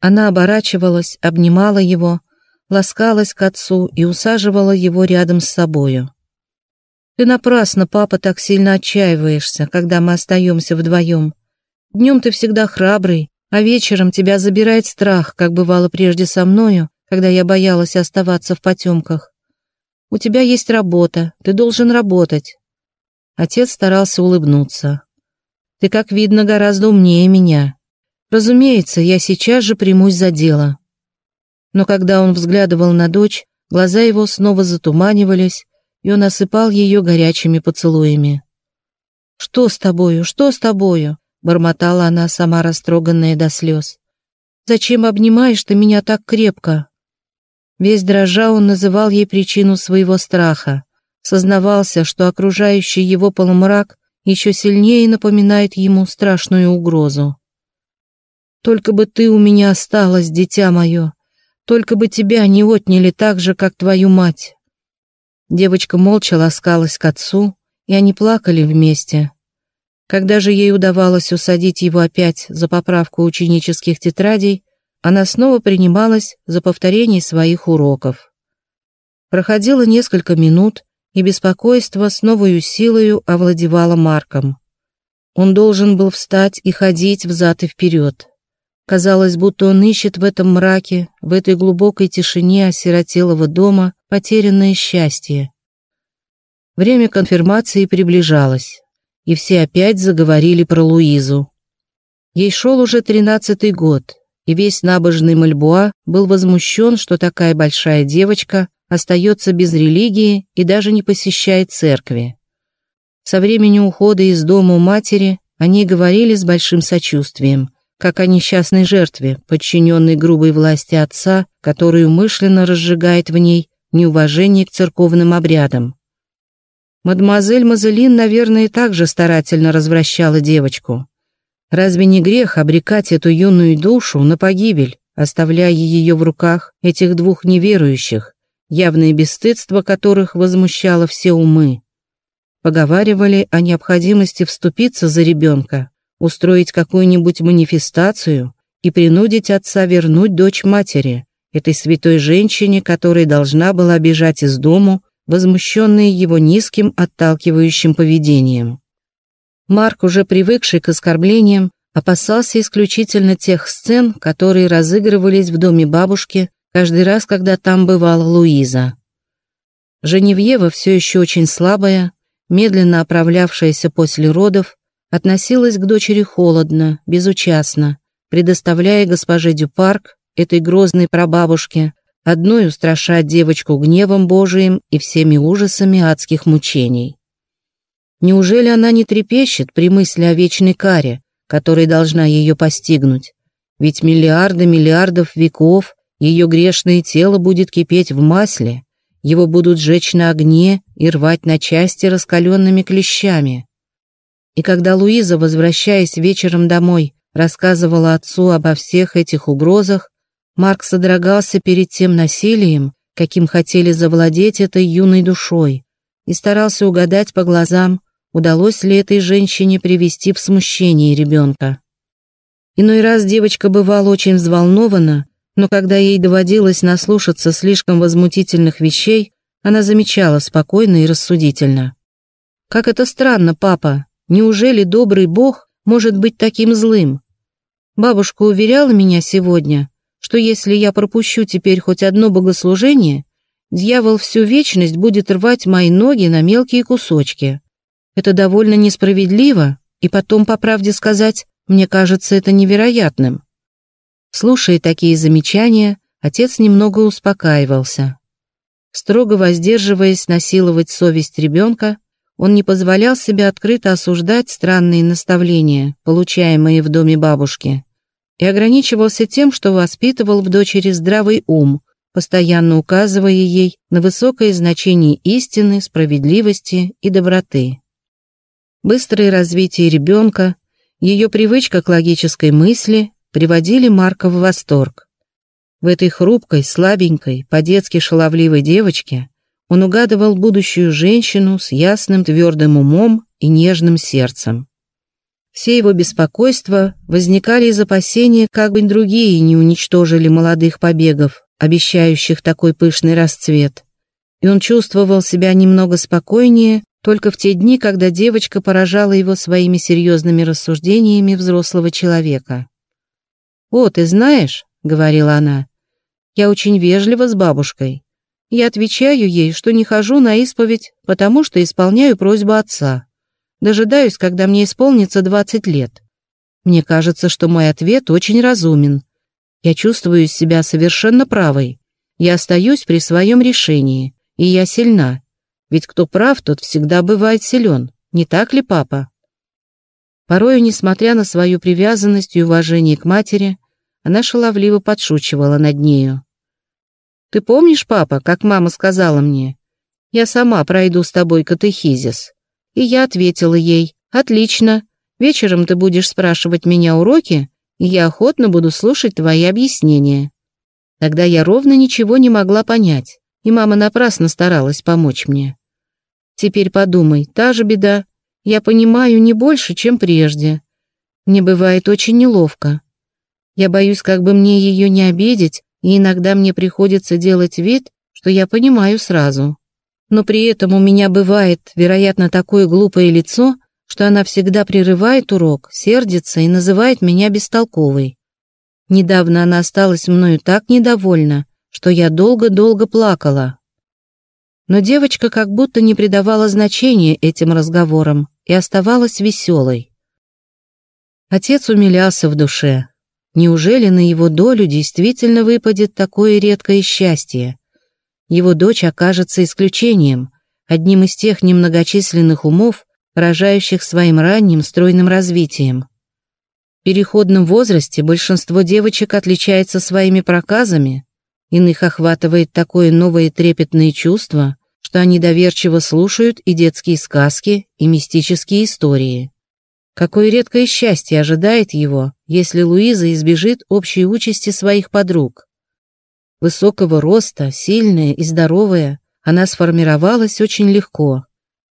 Она оборачивалась, обнимала его, ласкалась к отцу и усаживала его рядом с собою. «Ты напрасно, папа, так сильно отчаиваешься, когда мы остаемся вдвоем. Днем ты всегда храбрый, а вечером тебя забирает страх, как бывало прежде со мною, когда я боялась оставаться в потемках. У тебя есть работа, ты должен работать». Отец старался улыбнуться. «Ты, как видно, гораздо умнее меня. Разумеется, я сейчас же примусь за дело». Но когда он взглядывал на дочь, глаза его снова затуманивались, и он осыпал ее горячими поцелуями. «Что с тобою? Что с тобою?» — бормотала она, сама растроганная до слез. «Зачем обнимаешь ты меня так крепко?» Весь дрожа он называл ей причину своего страха, сознавался, что окружающий его полумрак еще сильнее напоминает ему страшную угрозу. «Только бы ты у меня осталась, дитя мое, только бы тебя не отняли так же, как твою мать». Девочка молча ласкалась к отцу, и они плакали вместе. Когда же ей удавалось усадить его опять за поправку ученических тетрадей, она снова принималась за повторение своих уроков. Проходило несколько минут, и беспокойство с новою силою овладевало Марком. Он должен был встать и ходить взад и вперед. Казалось, будто он ищет в этом мраке, в этой глубокой тишине осиротелого дома потерянное счастье. Время конфирмации приближалось, и все опять заговорили про Луизу. Ей шел уже тринадцатый год, и весь набожный Мальбуа был возмущен, что такая большая девочка остается без религии и даже не посещает церкви. Со времени ухода из дома матери они говорили с большим сочувствием, как о несчастной жертве, подчиненной грубой власти отца, который умышленно разжигает в ней неуважение к церковным обрядам. Мадемуазель Мазелин, наверное, также старательно развращала девочку. Разве не грех обрекать эту юную душу на погибель, оставляя ее в руках этих двух неверующих, явное бесстыдство которых возмущало все умы? Поговаривали о необходимости вступиться за ребенка, устроить какую-нибудь манифестацию и принудить отца вернуть дочь матери, этой святой женщине, которая должна была бежать из дому, возмущенная его низким отталкивающим поведением. Марк, уже привыкший к оскорблениям, опасался исключительно тех сцен, которые разыгрывались в доме бабушки каждый раз, когда там бывала Луиза. Женевьева, все еще очень слабая, медленно оправлявшаяся после родов, относилась к дочери холодно, безучастно, предоставляя госпоже Дюпарк, этой грозной прабабушке, одной устрашать девочку гневом Божиим и всеми ужасами адских мучений. Неужели она не трепещет при мысли о вечной каре, которая должна ее постигнуть? Ведь миллиарды миллиардов веков ее грешное тело будет кипеть в масле, его будут жечь на огне и рвать на части раскаленными клещами. И когда Луиза, возвращаясь вечером домой, рассказывала отцу обо всех этих угрозах, Марк содрогался перед тем насилием, каким хотели завладеть этой юной душой, и старался угадать по глазам, удалось ли этой женщине привести в смущение ребенка. Иной раз девочка бывала очень взволнована, но когда ей доводилось наслушаться слишком возмутительных вещей, она замечала спокойно и рассудительно. «Как это странно, папа! Неужели добрый Бог может быть таким злым? Бабушка уверяла меня сегодня, что если я пропущу теперь хоть одно богослужение, дьявол всю вечность будет рвать мои ноги на мелкие кусочки. Это довольно несправедливо, и потом, по правде сказать, мне кажется это невероятным. Слушая такие замечания, отец немного успокаивался. Строго воздерживаясь насиловать совесть ребенка, он не позволял себе открыто осуждать странные наставления, получаемые в доме бабушки, и ограничивался тем, что воспитывал в дочери здравый ум, постоянно указывая ей на высокое значение истины, справедливости и доброты. Быстрое развитие ребенка, ее привычка к логической мысли приводили Марка в восторг. В этой хрупкой, слабенькой, по-детски шаловливой девочке он угадывал будущую женщину с ясным твердым умом и нежным сердцем. Все его беспокойства возникали из опасения, как бы другие не уничтожили молодых побегов, обещающих такой пышный расцвет. И он чувствовал себя немного спокойнее только в те дни, когда девочка поражала его своими серьезными рассуждениями взрослого человека. «О, ты знаешь», — говорила она, — «я очень вежлива с бабушкой. Я отвечаю ей, что не хожу на исповедь, потому что исполняю просьбу отца. Дожидаюсь, когда мне исполнится 20 лет. Мне кажется, что мой ответ очень разумен. Я чувствую себя совершенно правой. Я остаюсь при своем решении, и я сильна. Ведь кто прав, тот всегда бывает силен. Не так ли, папа? Порою, несмотря на свою привязанность и уважение к матери, она шаловливо подшучивала над нею. «Ты помнишь, папа, как мама сказала мне? Я сама пройду с тобой катехизис. И я ответила ей, «Отлично, вечером ты будешь спрашивать меня уроки, и я охотно буду слушать твои объяснения». Тогда я ровно ничего не могла понять, и мама напрасно старалась помочь мне. Теперь подумай, та же беда. Я понимаю не больше, чем прежде. Мне бывает очень неловко. Я боюсь, как бы мне ее не обидеть, и иногда мне приходится делать вид, что я понимаю сразу но при этом у меня бывает, вероятно, такое глупое лицо, что она всегда прерывает урок, сердится и называет меня бестолковой. Недавно она осталась мною так недовольна, что я долго-долго плакала. Но девочка как будто не придавала значения этим разговорам и оставалась веселой. Отец умилялся в душе. Неужели на его долю действительно выпадет такое редкое счастье? его дочь окажется исключением, одним из тех немногочисленных умов, поражающих своим ранним стройным развитием. В переходном возрасте большинство девочек отличается своими проказами, иных охватывает такое новое трепетное чувство, что они доверчиво слушают и детские сказки, и мистические истории. Какое редкое счастье ожидает его, если Луиза избежит общей участи своих подруг. Высокого роста, сильная и здоровая, она сформировалась очень легко.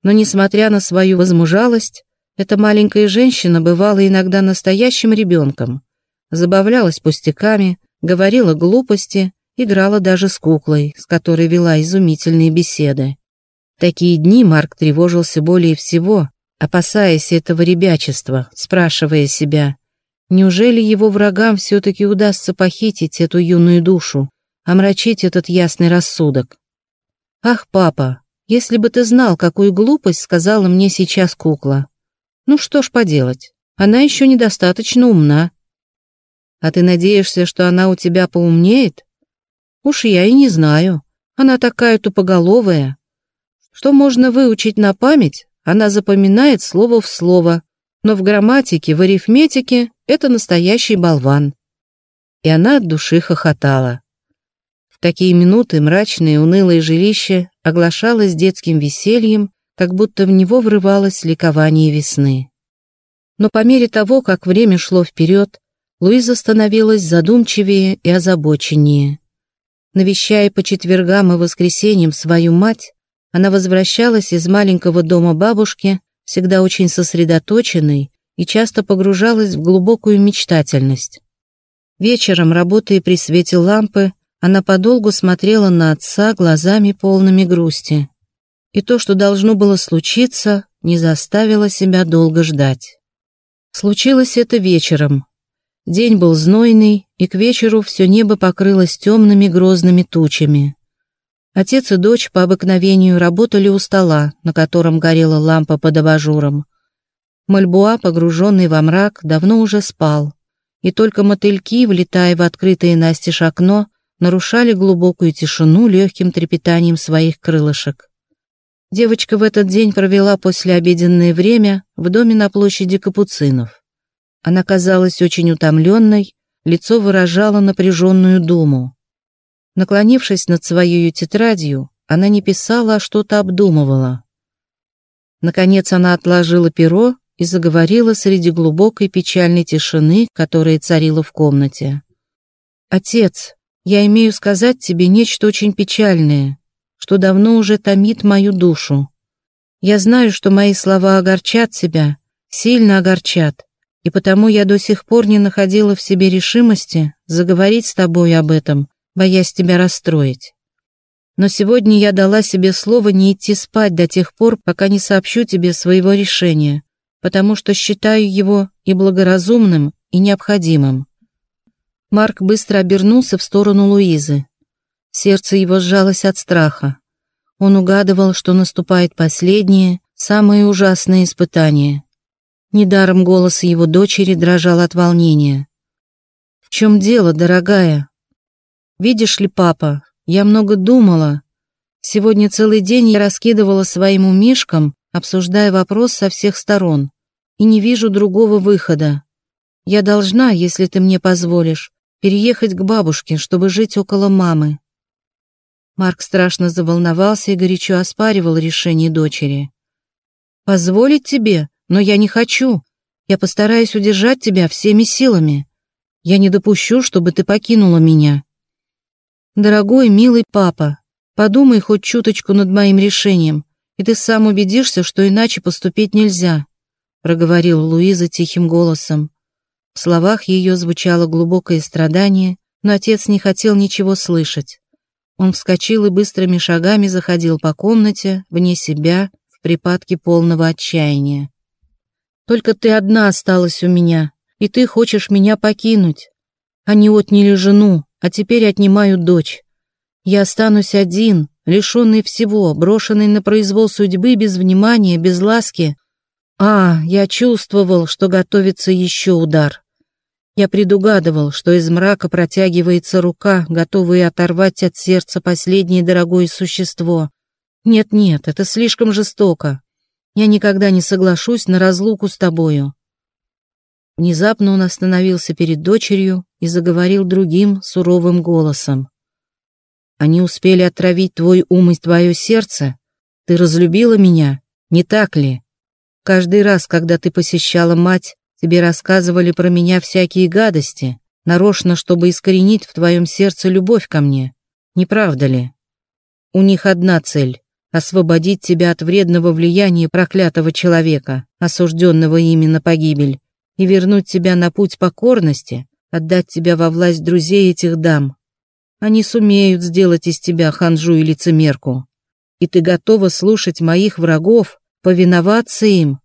Но, несмотря на свою возмужалость, эта маленькая женщина бывала иногда настоящим ребенком, забавлялась пустяками, говорила глупости, играла даже с куклой, с которой вела изумительные беседы. Такие дни Марк тревожился более всего, опасаясь этого ребячества, спрашивая себя, неужели его врагам все-таки удастся похитить эту юную душу, омрачить этот ясный рассудок. «Ах, папа, если бы ты знал, какую глупость сказала мне сейчас кукла. Ну что ж поделать, она еще недостаточно умна. А ты надеешься, что она у тебя поумнеет? Уж я и не знаю. Она такая тупоголовая. Что можно выучить на память, она запоминает слово в слово, но в грамматике, в арифметике это настоящий болван. И она от души хохотала такие минуты мрачное унылое жилище оглашалось детским весельем, как будто в него врывалось ликование весны. Но по мере того, как время шло вперед, Луиза становилась задумчивее и озабоченнее. Навещая по четвергам и воскресеньям свою мать, она возвращалась из маленького дома бабушки, всегда очень сосредоточенной и часто погружалась в глубокую мечтательность. Вечером, работая при свете лампы, она подолгу смотрела на отца глазами полными грусти. И то, что должно было случиться, не заставило себя долго ждать. Случилось это вечером. День был знойный, и к вечеру все небо покрылось темными грозными тучами. Отец и дочь по обыкновению работали у стола, на котором горела лампа под абажуром. Мальбуа, погруженный во мрак, давно уже спал, и только мотыльки, влетая в открытое настежь окно, нарушали глубокую тишину легким трепетанием своих крылышек. Девочка в этот день провела послеобеденное время в доме на площади Капуцинов. Она казалась очень утомленной, лицо выражало напряженную думу. Наклонившись над своей тетрадью, она не писала, а что-то обдумывала. Наконец она отложила перо и заговорила среди глубокой печальной тишины, которая царила в комнате. «Отец, я имею сказать тебе нечто очень печальное, что давно уже томит мою душу. Я знаю, что мои слова огорчат тебя, сильно огорчат, и потому я до сих пор не находила в себе решимости заговорить с тобой об этом, боясь тебя расстроить. Но сегодня я дала себе слово не идти спать до тех пор, пока не сообщу тебе своего решения, потому что считаю его и благоразумным, и необходимым. Марк быстро обернулся в сторону Луизы. Сердце его сжалось от страха. Он угадывал, что наступает последнее, самое ужасное испытание. Недаром голос его дочери дрожал от волнения. «В чем дело, дорогая?» «Видишь ли, папа, я много думала. Сегодня целый день я раскидывала своим умишкам, обсуждая вопрос со всех сторон, и не вижу другого выхода. Я должна, если ты мне позволишь, переехать к бабушке, чтобы жить около мамы. Марк страшно заволновался и горячо оспаривал решение дочери. «Позволить тебе? Но я не хочу. Я постараюсь удержать тебя всеми силами. Я не допущу, чтобы ты покинула меня. Дорогой, милый папа, подумай хоть чуточку над моим решением, и ты сам убедишься, что иначе поступить нельзя», проговорила Луиза тихим голосом. В словах ее звучало глубокое страдание, но отец не хотел ничего слышать. Он вскочил и быстрыми шагами заходил по комнате, вне себя, в припадке полного отчаяния. «Только ты одна осталась у меня, и ты хочешь меня покинуть. Они отняли жену, а теперь отнимают дочь. Я останусь один, лишенный всего, брошенный на произвол судьбы без внимания, без ласки. А, я чувствовал, что готовится еще удар. Я предугадывал, что из мрака протягивается рука, готовая оторвать от сердца последнее дорогое существо. Нет-нет, это слишком жестоко. Я никогда не соглашусь на разлуку с тобою. Внезапно он остановился перед дочерью и заговорил другим суровым голосом. Они успели отравить твой ум и твое сердце? Ты разлюбила меня, не так ли? Каждый раз, когда ты посещала мать, Тебе рассказывали про меня всякие гадости, нарочно, чтобы искоренить в твоем сердце любовь ко мне. Не правда ли? У них одна цель — освободить тебя от вредного влияния проклятого человека, осужденного ими на погибель, и вернуть тебя на путь покорности, отдать тебя во власть друзей этих дам. Они сумеют сделать из тебя ханжу и лицемерку. И ты готова слушать моих врагов, повиноваться им,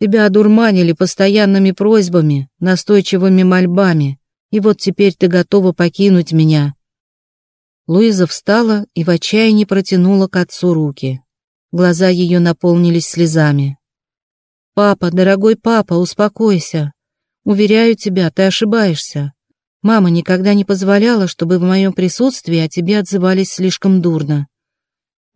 Тебя одурманили постоянными просьбами, настойчивыми мольбами, и вот теперь ты готова покинуть меня». Луиза встала и в отчаянии протянула к отцу руки. Глаза ее наполнились слезами. «Папа, дорогой папа, успокойся. Уверяю тебя, ты ошибаешься. Мама никогда не позволяла, чтобы в моем присутствии о тебе отзывались слишком дурно.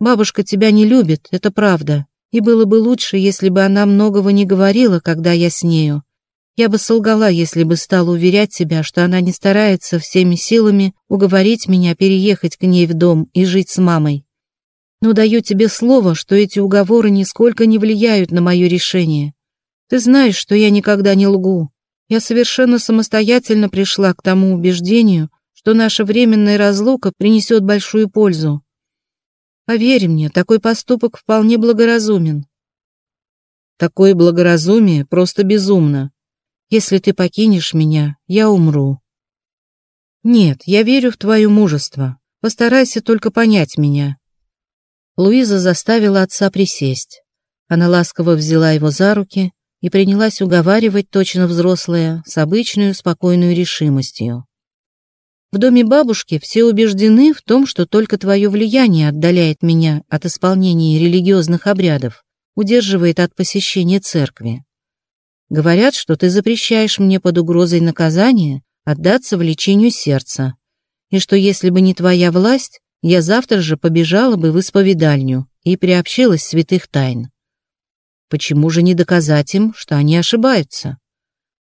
Бабушка тебя не любит, это правда, и было бы лучше, если бы она многого не говорила, когда я с нею. Я бы солгала, если бы стала уверять себя, что она не старается всеми силами уговорить меня переехать к ней в дом и жить с мамой. Но даю тебе слово, что эти уговоры нисколько не влияют на мое решение. Ты знаешь, что я никогда не лгу. Я совершенно самостоятельно пришла к тому убеждению, что наша временная разлука принесет большую пользу. Поверь мне, такой поступок вполне благоразумен. Такое благоразумие просто безумно. Если ты покинешь меня, я умру. Нет, я верю в твое мужество. Постарайся только понять меня. Луиза заставила отца присесть. Она ласково взяла его за руки и принялась уговаривать точно взрослая, с обычной спокойной решимостью. В доме бабушки все убеждены в том, что только твое влияние отдаляет меня от исполнения религиозных обрядов, удерживает от посещения церкви. Говорят, что ты запрещаешь мне под угрозой наказания отдаться влечению сердца, и что если бы не твоя власть, я завтра же побежала бы в исповедальню и приобщилась святых тайн. Почему же не доказать им, что они ошибаются?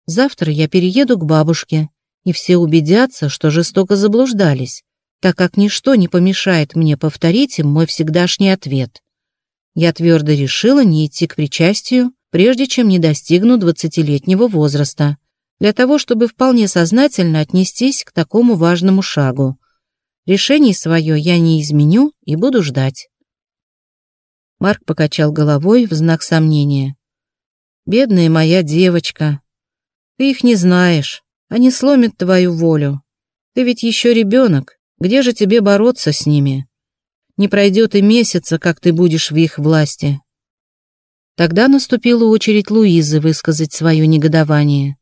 Завтра я перееду к бабушке, и все убедятся, что жестоко заблуждались, так как ничто не помешает мне повторить им мой всегдашний ответ. Я твердо решила не идти к причастию, прежде чем не достигну двадцатилетнего возраста, для того, чтобы вполне сознательно отнестись к такому важному шагу. Решение свое я не изменю и буду ждать. Марк покачал головой в знак сомнения. Бедная моя девочка. Ты их не знаешь, они сломят твою волю. Ты ведь еще ребенок, где же тебе бороться с ними? Не пройдет и месяца, как ты будешь в их власти. Тогда наступила очередь Луизы высказать свое негодование.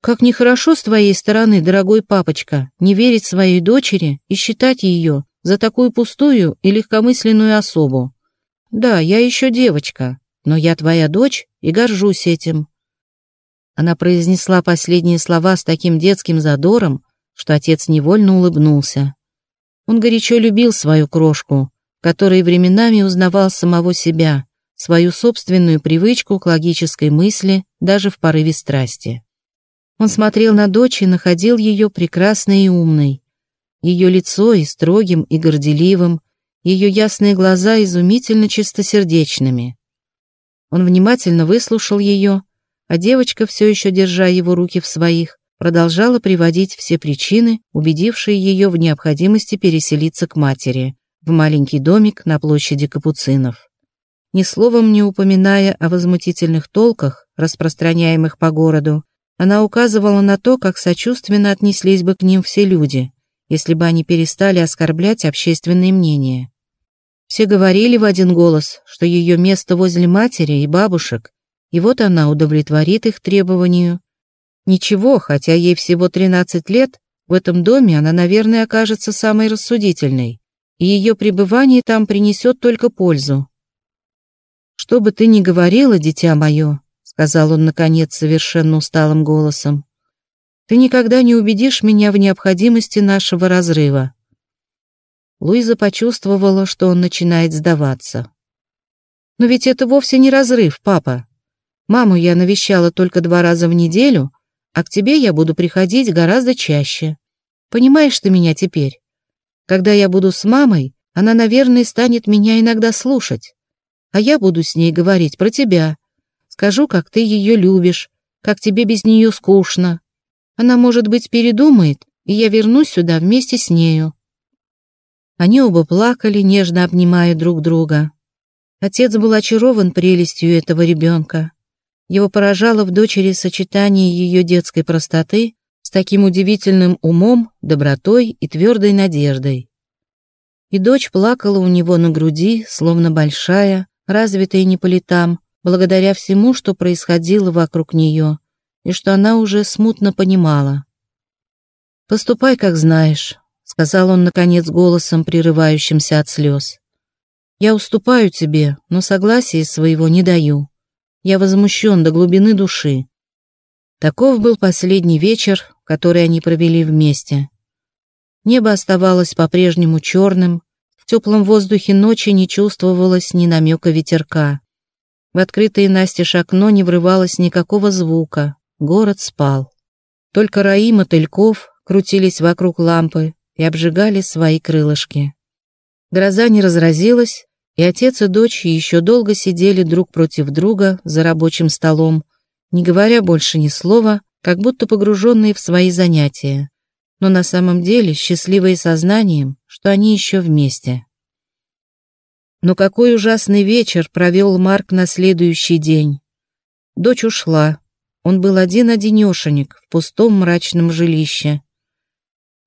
«Как нехорошо с твоей стороны, дорогой папочка, не верить своей дочери и считать ее за такую пустую и легкомысленную особу. Да, я еще девочка, но я твоя дочь и горжусь этим». Она произнесла последние слова с таким детским задором, что отец невольно улыбнулся. Он горячо любил свою крошку, которой временами узнавал самого себя, свою собственную привычку к логической мысли даже в порыве страсти. Он смотрел на дочь и находил ее прекрасной и умной. Ее лицо и строгим, и горделивым, ее ясные глаза изумительно чистосердечными. Он внимательно выслушал ее, а девочка, все еще держа его руки в своих, продолжала приводить все причины, убедившие ее в необходимости переселиться к матери, в маленький домик на площади Капуцинов. Ни словом не упоминая о возмутительных толках, распространяемых по городу, она указывала на то, как сочувственно отнеслись бы к ним все люди, если бы они перестали оскорблять общественное мнение. Все говорили в один голос, что ее место возле матери и бабушек, и вот она удовлетворит их требованию. Ничего, хотя ей всего 13 лет, в этом доме она, наверное, окажется самой рассудительной, и ее пребывание там принесет только пользу. «Что бы ты ни говорила, дитя мое, сказал он, наконец, совершенно усталым голосом. «Ты никогда не убедишь меня в необходимости нашего разрыва». Луиза почувствовала, что он начинает сдаваться. «Но ведь это вовсе не разрыв, папа. Маму я навещала только два раза в неделю, а к тебе я буду приходить гораздо чаще. Понимаешь ты меня теперь? Когда я буду с мамой, она, наверное, станет меня иногда слушать, а я буду с ней говорить про тебя, Скажу, как ты ее любишь, как тебе без нее скучно. Она, может быть, передумает, и я вернусь сюда вместе с нею». Они оба плакали, нежно обнимая друг друга. Отец был очарован прелестью этого ребенка. Его поражало в дочери сочетание ее детской простоты с таким удивительным умом, добротой и твердой надеждой. И дочь плакала у него на груди, словно большая, развитая не по летам, благодаря всему, что происходило вокруг нее, и что она уже смутно понимала. «Поступай, как знаешь», — сказал он, наконец, голосом, прерывающимся от слез. «Я уступаю тебе, но согласия своего не даю. Я возмущен до глубины души». Таков был последний вечер, который они провели вместе. Небо оставалось по-прежнему черным, в теплом воздухе ночи не чувствовалось ни намека ветерка. В открытое настежь окно не врывалось никакого звука. Город спал. Только раи мотыльков крутились вокруг лампы и обжигали свои крылышки. Гроза не разразилась, и отец и дочь еще долго сидели друг против друга за рабочим столом, не говоря больше ни слова, как будто погруженные в свои занятия, но на самом деле счастливые сознанием, что они еще вместе. Но какой ужасный вечер провел Марк на следующий день. Дочь ушла. Он был один-одинешенек в пустом мрачном жилище.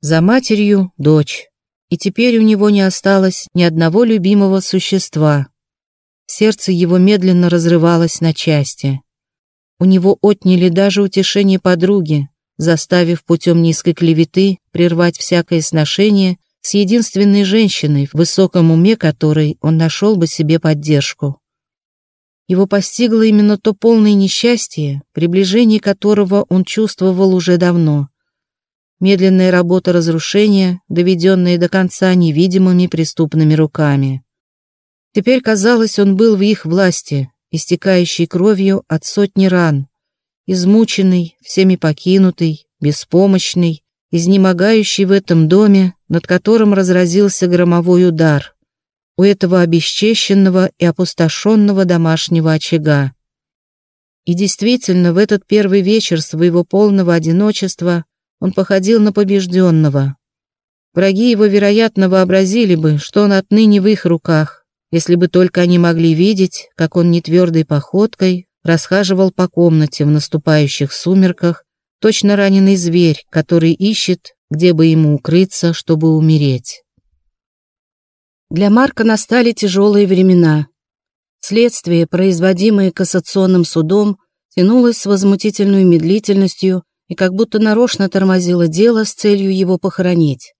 За матерью — дочь. И теперь у него не осталось ни одного любимого существа. Сердце его медленно разрывалось на части. У него отняли даже утешение подруги, заставив путем низкой клеветы прервать всякое сношение с единственной женщиной, в высоком уме которой он нашел бы себе поддержку. Его постигло именно то полное несчастье, приближение которого он чувствовал уже давно. Медленная работа разрушения, доведенная до конца невидимыми преступными руками. Теперь, казалось, он был в их власти, истекающий кровью от сотни ран, измученный, всеми покинутый, беспомощный, изнемогающий в этом доме, над которым разразился громовой удар, у этого обесчещенного и опустошенного домашнего очага. И действительно, в этот первый вечер своего полного одиночества он походил на побежденного. Враги его, вероятно, вообразили бы, что он отныне в их руках, если бы только они могли видеть, как он нетвердой походкой расхаживал по комнате в наступающих сумерках, точно раненый зверь, который ищет, где бы ему укрыться, чтобы умереть. Для Марка настали тяжелые времена. Следствие, производимое кассационным судом, тянулось с возмутительной медлительностью и как будто нарочно тормозило дело с целью его похоронить.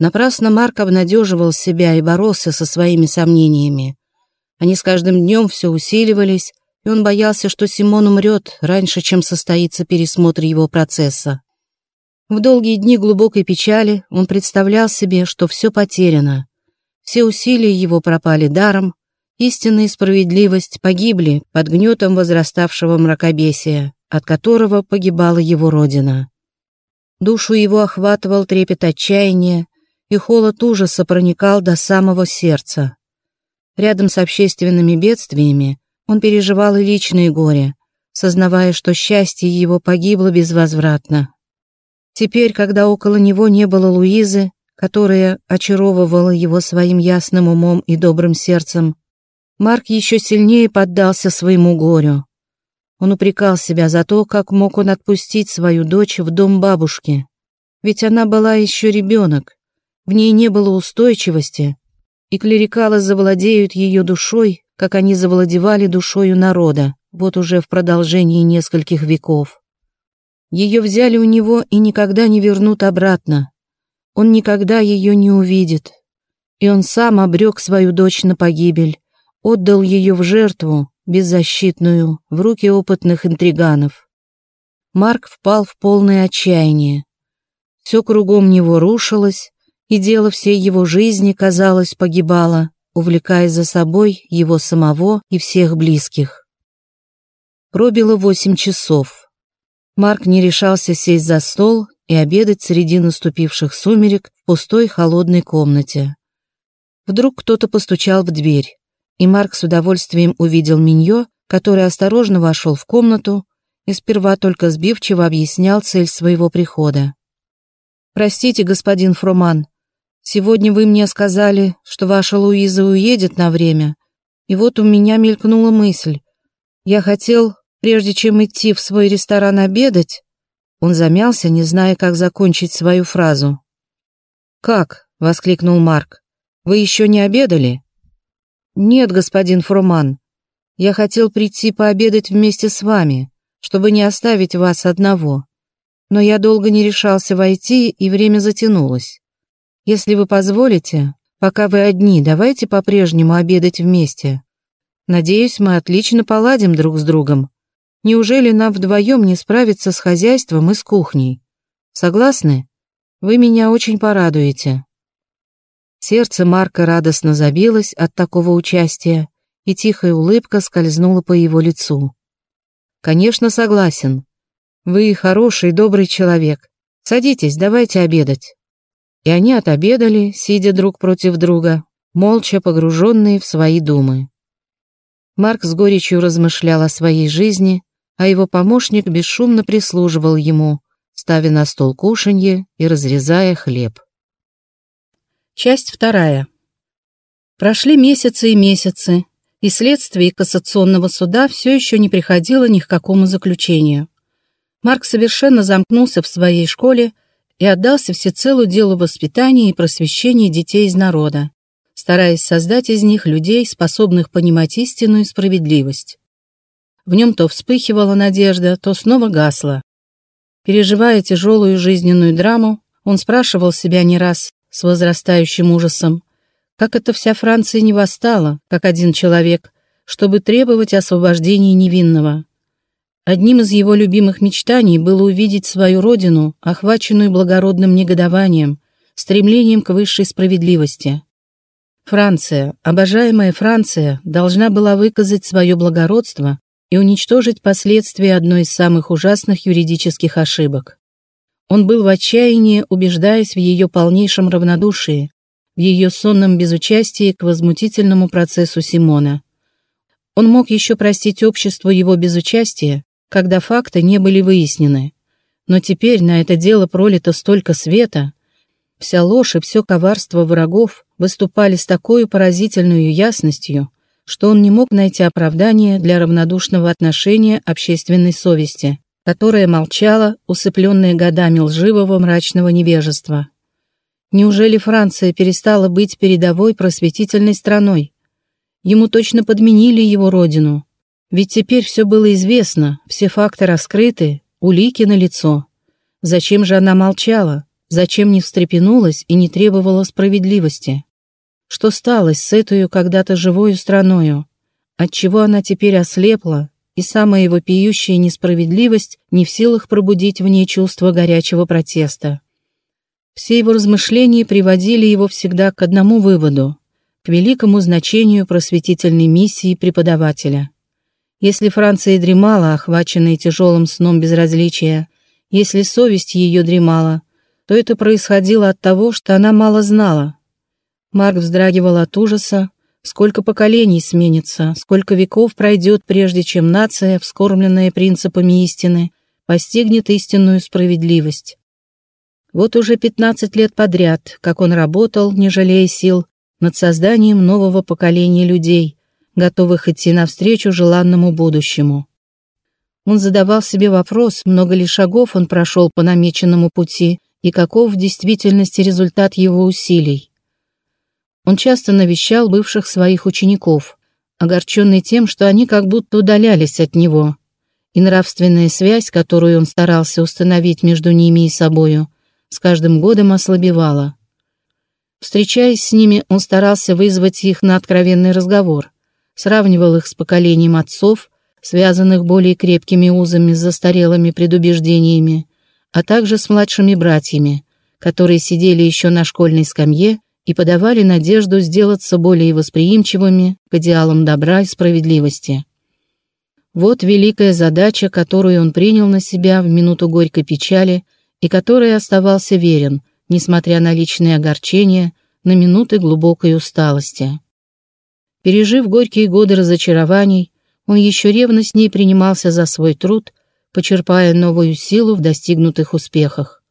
Напрасно Марк обнадеживал себя и боролся со своими сомнениями. Они с каждым днем все усиливались, и он боялся, что Симон умрет раньше, чем состоится пересмотр его процесса. В долгие дни глубокой печали он представлял себе, что все потеряно. Все усилия его пропали даром, истина и справедливость погибли под гнетом возраставшего мракобесия, от которого погибала его родина. Душу его охватывал трепет отчаяния, и холод ужаса проникал до самого сердца. Рядом с общественными бедствиями он переживал и личные горе, сознавая, что счастье его погибло безвозвратно. Теперь, когда около него не было Луизы, которая очаровывала его своим ясным умом и добрым сердцем, Марк еще сильнее поддался своему горю. Он упрекал себя за то, как мог он отпустить свою дочь в дом бабушки. Ведь она была еще ребенок, в ней не было устойчивости, и клерикалы завладеют ее душой, как они завладевали душою народа, вот уже в продолжении нескольких веков. Ее взяли у него и никогда не вернут обратно. Он никогда ее не увидит. И он сам обрек свою дочь на погибель, отдал ее в жертву, беззащитную, в руки опытных интриганов. Марк впал в полное отчаяние. Все кругом него рушилось, и дело всей его жизни, казалось, погибало, увлекая за собой его самого и всех близких. Пробило восемь часов. Марк не решался сесть за стол и обедать среди наступивших сумерек в пустой холодной комнате. Вдруг кто-то постучал в дверь, и Марк с удовольствием увидел Миньо, который осторожно вошел в комнату и сперва только сбивчиво объяснял цель своего прихода. «Простите, господин Фроман, Сегодня вы мне сказали, что ваша Луиза уедет на время, и вот у меня мелькнула мысль. Я хотел, прежде чем идти в свой ресторан обедать, он замялся, не зная, как закончить свою фразу. «Как?» — воскликнул Марк. «Вы еще не обедали?» «Нет, господин Фруман. Я хотел прийти пообедать вместе с вами, чтобы не оставить вас одного. Но я долго не решался войти, и время затянулось. Если вы позволите, пока вы одни, давайте по-прежнему обедать вместе. Надеюсь, мы отлично поладим друг с другом. Неужели нам вдвоем не справиться с хозяйством и с кухней? Согласны? Вы меня очень порадуете». Сердце Марка радостно забилось от такого участия, и тихая улыбка скользнула по его лицу. «Конечно, согласен. Вы хороший, добрый человек. Садитесь, давайте обедать» и они отобедали, сидя друг против друга, молча погруженные в свои думы. Марк с горечью размышлял о своей жизни, а его помощник бесшумно прислуживал ему, ставя на стол кушанье и разрезая хлеб. Часть вторая. Прошли месяцы и месяцы, и следствие кассационного суда все еще не приходило ни к какому заключению. Марк совершенно замкнулся в своей школе, и отдался всецело делу воспитания и просвещения детей из народа, стараясь создать из них людей, способных понимать истину и справедливость. В нем то вспыхивала надежда, то снова гасла. Переживая тяжелую жизненную драму, он спрашивал себя не раз с возрастающим ужасом, как это вся Франция не восстала, как один человек, чтобы требовать освобождения невинного. Одним из его любимых мечтаний было увидеть свою родину, охваченную благородным негодованием, стремлением к высшей справедливости. Франция, обожаемая Франция, должна была выказать свое благородство и уничтожить последствия одной из самых ужасных юридических ошибок. Он был в отчаянии, убеждаясь в ее полнейшем равнодушии, в ее сонном безучастии к возмутительному процессу Симона. Он мог еще простить обществу его безучастие, когда факты не были выяснены. Но теперь на это дело пролито столько света. Вся ложь и все коварство врагов выступали с такой поразительной ясностью, что он не мог найти оправдания для равнодушного отношения общественной совести, которая молчала, усыпленная годами лживого мрачного невежества. Неужели Франция перестала быть передовой просветительной страной? Ему точно подменили его родину. Ведь теперь все было известно, все факты раскрыты, улики налицо. Зачем же она молчала? Зачем не встрепенулась и не требовала справедливости? Что стало с этой когда-то живою страною? Отчего она теперь ослепла, и самая его пьющая несправедливость не в силах пробудить в ней чувство горячего протеста? Все его размышления приводили его всегда к одному выводу – к великому значению просветительной миссии преподавателя. Если Франция дремала, охваченная тяжелым сном безразличия, если совесть ее дремала – то это происходило от того, что она мало знала. Марк вздрагивал от ужаса, сколько поколений сменится, сколько веков пройдет, прежде чем нация, вскормленная принципами истины, постигнет истинную справедливость. Вот уже 15 лет подряд, как он работал, не жалея сил, над созданием нового поколения людей, готовых идти навстречу желанному будущему. Он задавал себе вопрос, много ли шагов он прошел по намеченному пути, и каков в действительности результат его усилий. Он часто навещал бывших своих учеников, огорченный тем, что они как будто удалялись от него, и нравственная связь, которую он старался установить между ними и собою, с каждым годом ослабевала. Встречаясь с ними, он старался вызвать их на откровенный разговор, сравнивал их с поколением отцов, связанных более крепкими узами с застарелыми предубеждениями, а также с младшими братьями, которые сидели еще на школьной скамье и подавали надежду сделаться более восприимчивыми к идеалам добра и справедливости. Вот великая задача, которую он принял на себя в минуту горькой печали и которой оставался верен, несмотря на личные огорчения, на минуты глубокой усталости. Пережив горькие годы разочарований, он еще ревностнее принимался за свой труд почерпая новую силу в достигнутых успехах.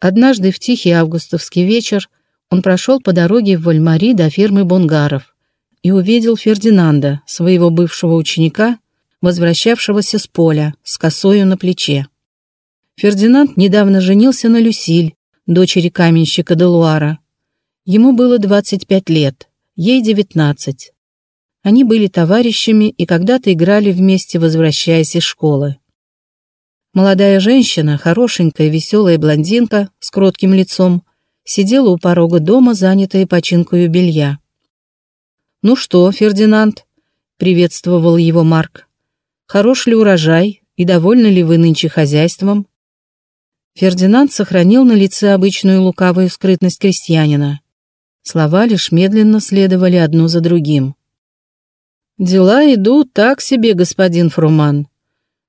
Однажды в тихий августовский вечер он прошел по дороге в Вальмари до фермы Бонгаров и увидел Фердинанда, своего бывшего ученика, возвращавшегося с поля, с косою на плече. Фердинанд недавно женился на Люсиль, дочери каменщика Делуара. Ему было 25 лет, ей 19. Они были товарищами и когда-то играли вместе, возвращаясь из школы. Молодая женщина, хорошенькая веселая блондинка с кротким лицом, сидела у порога дома, занятая починкою белья. «Ну что, Фердинанд?» — приветствовал его Марк. «Хорош ли урожай и довольны ли вы нынче хозяйством?» Фердинанд сохранил на лице обычную лукавую скрытность крестьянина. Слова лишь медленно следовали одно за другим. Дела идут так себе, господин Фруман.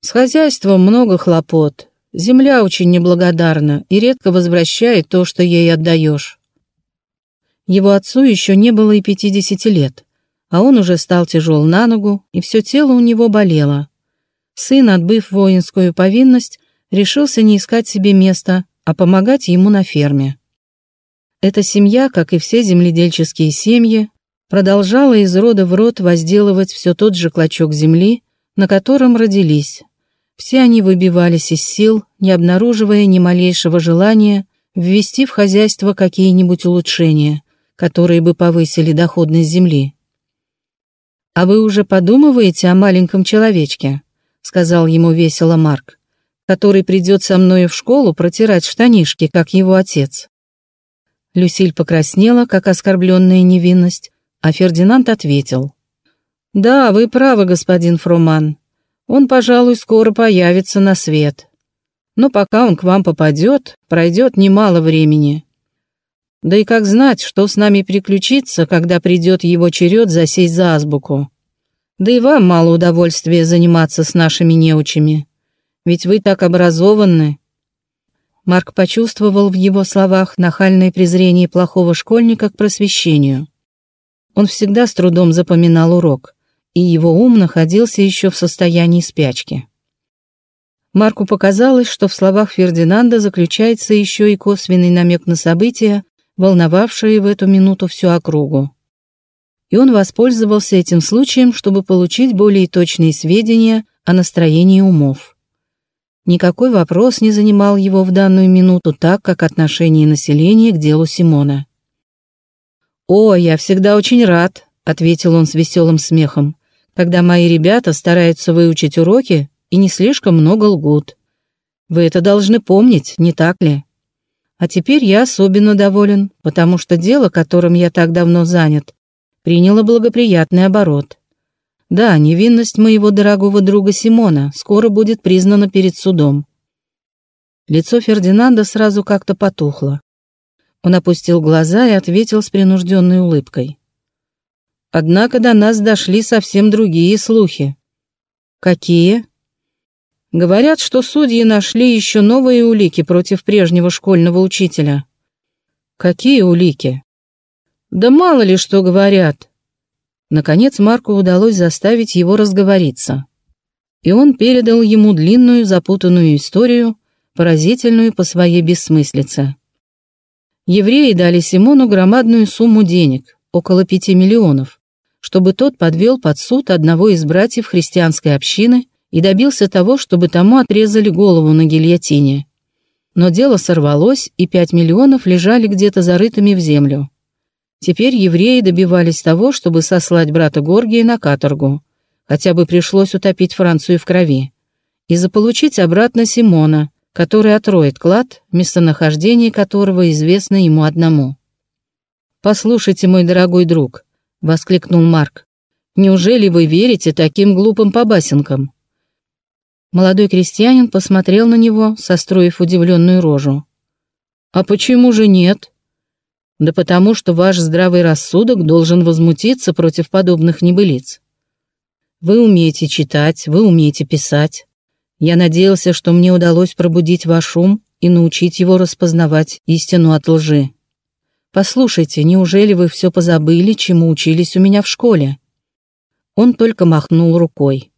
С хозяйством много хлопот. Земля очень неблагодарна и редко возвращает то, что ей отдаешь. Его отцу еще не было и пятидесяти лет, а он уже стал тяжел на ногу, и все тело у него болело. Сын, отбыв воинскую повинность, решился не искать себе места, а помогать ему на ферме. Эта семья, как и все земледельческие семьи, продолжала из рода в род возделывать все тот же клочок земли, на котором родились. Все они выбивались из сил, не обнаруживая ни малейшего желания ввести в хозяйство какие-нибудь улучшения, которые бы повысили доходность земли. «А вы уже подумываете о маленьком человечке?» — сказал ему весело Марк, «который придет со мною в школу протирать штанишки, как его отец». Люсиль покраснела, как оскорбленная невинность, а Фердинанд ответил. «Да, вы правы, господин Фруман. Он, пожалуй, скоро появится на свет. Но пока он к вам попадет, пройдет немало времени. Да и как знать, что с нами приключится, когда придет его черед засесть за азбуку. Да и вам мало удовольствия заниматься с нашими неучами. Ведь вы так образованы». Марк почувствовал в его словах нахальное презрение плохого школьника к просвещению. Он всегда с трудом запоминал урок, и его ум находился еще в состоянии спячки. Марку показалось, что в словах Фердинанда заключается еще и косвенный намек на события, волновавшие в эту минуту всю округу. и он воспользовался этим случаем, чтобы получить более точные сведения о настроении умов. Никакой вопрос не занимал его в данную минуту так, как отношение населения к делу Симона. «О, я всегда очень рад», — ответил он с веселым смехом, «когда мои ребята стараются выучить уроки и не слишком много лгут. Вы это должны помнить, не так ли? А теперь я особенно доволен, потому что дело, которым я так давно занят, приняло благоприятный оборот. Да, невинность моего дорогого друга Симона скоро будет признана перед судом. Лицо Фердинанда сразу как-то потухло. Он опустил глаза и ответил с принужденной улыбкой. Однако до нас дошли совсем другие слухи. Какие? Говорят, что судьи нашли еще новые улики против прежнего школьного учителя. Какие улики? Да мало ли что говорят. Наконец Марку удалось заставить его разговориться. И он передал ему длинную запутанную историю, поразительную по своей бессмыслице. Евреи дали Симону громадную сумму денег, около пяти миллионов, чтобы тот подвел под суд одного из братьев христианской общины и добился того, чтобы тому отрезали голову на гильотине. Но дело сорвалось, и пять миллионов лежали где-то зарытыми в землю. Теперь евреи добивались того, чтобы сослать брата Горгия на каторгу, хотя бы пришлось утопить Францию в крови, и заполучить обратно Симона, который отроет клад, местонахождение которого известно ему одному. «Послушайте, мой дорогой друг», — воскликнул Марк, «неужели вы верите таким глупым побасенкам?» Молодой крестьянин посмотрел на него, состроив удивленную рожу. «А почему же нет?» «Да потому что ваш здравый рассудок должен возмутиться против подобных небылиц. Вы умеете читать, вы умеете писать. Я надеялся, что мне удалось пробудить ваш ум и научить его распознавать истину от лжи. Послушайте, неужели вы все позабыли, чему учились у меня в школе?» Он только махнул рукой.